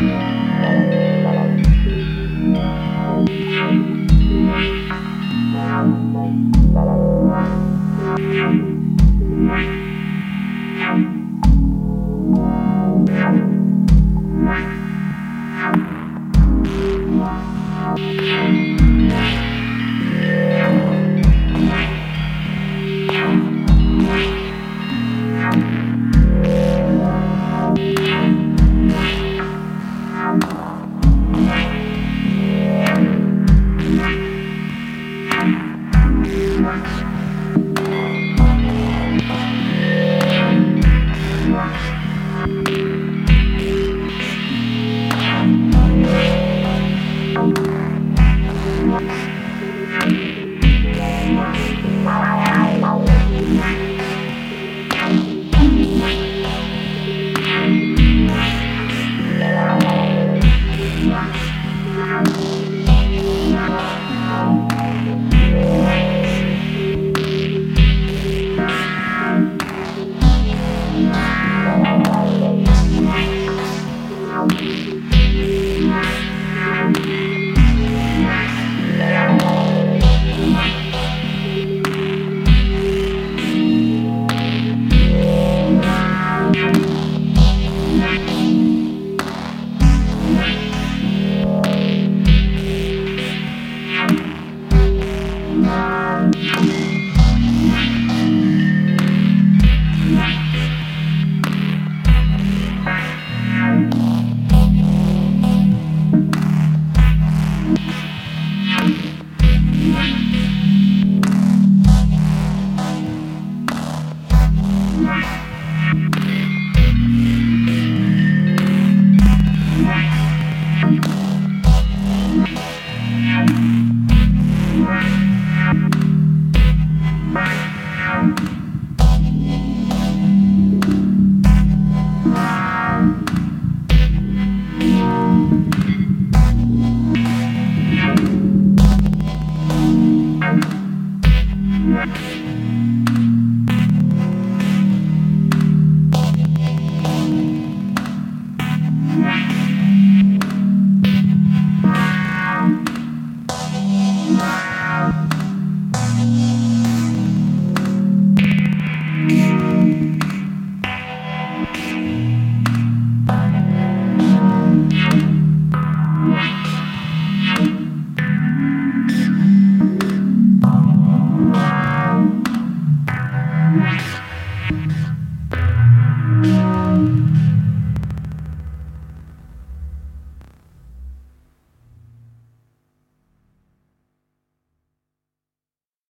Yeah.